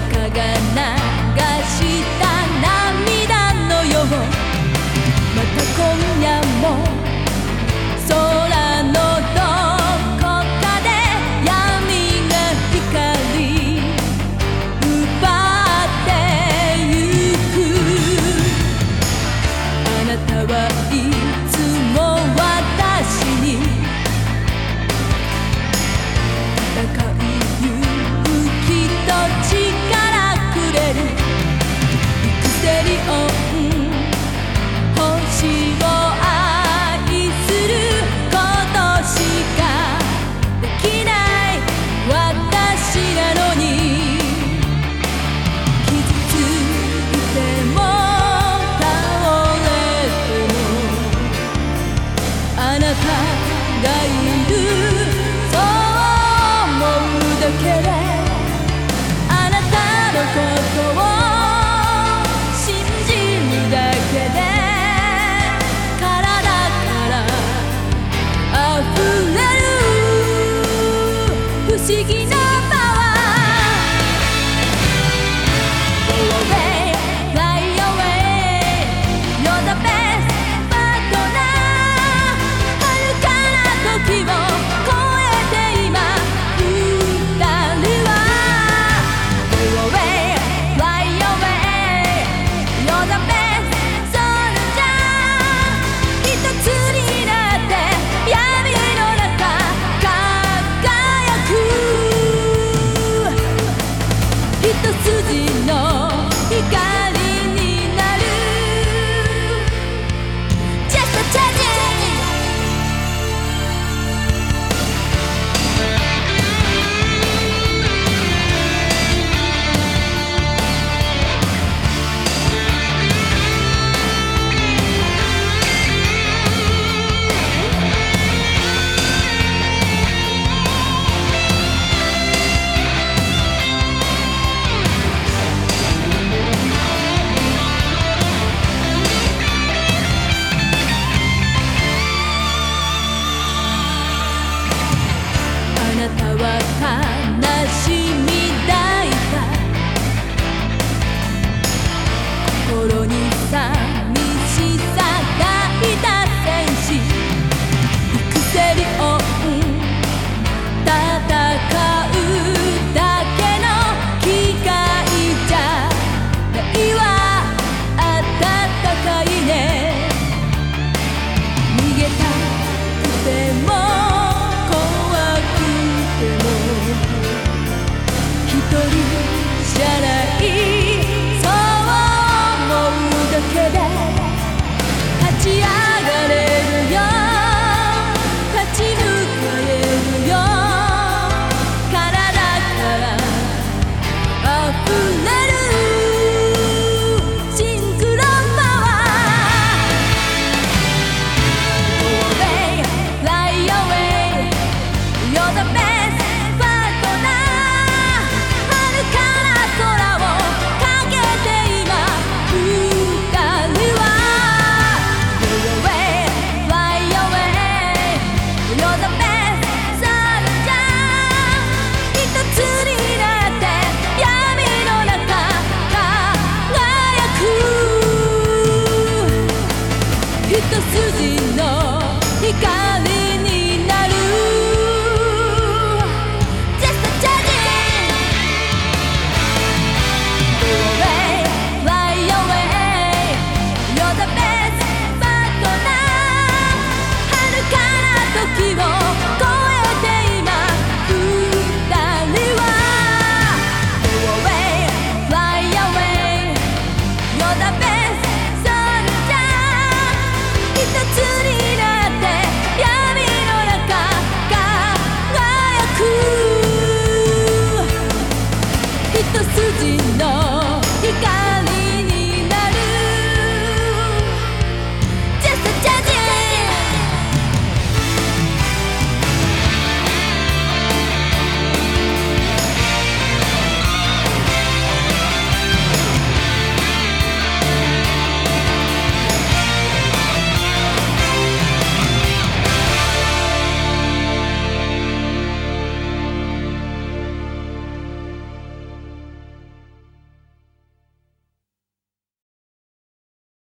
かが流した議なたは悲しみ抱いた。心にさ。じゃない筋の光